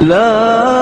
لا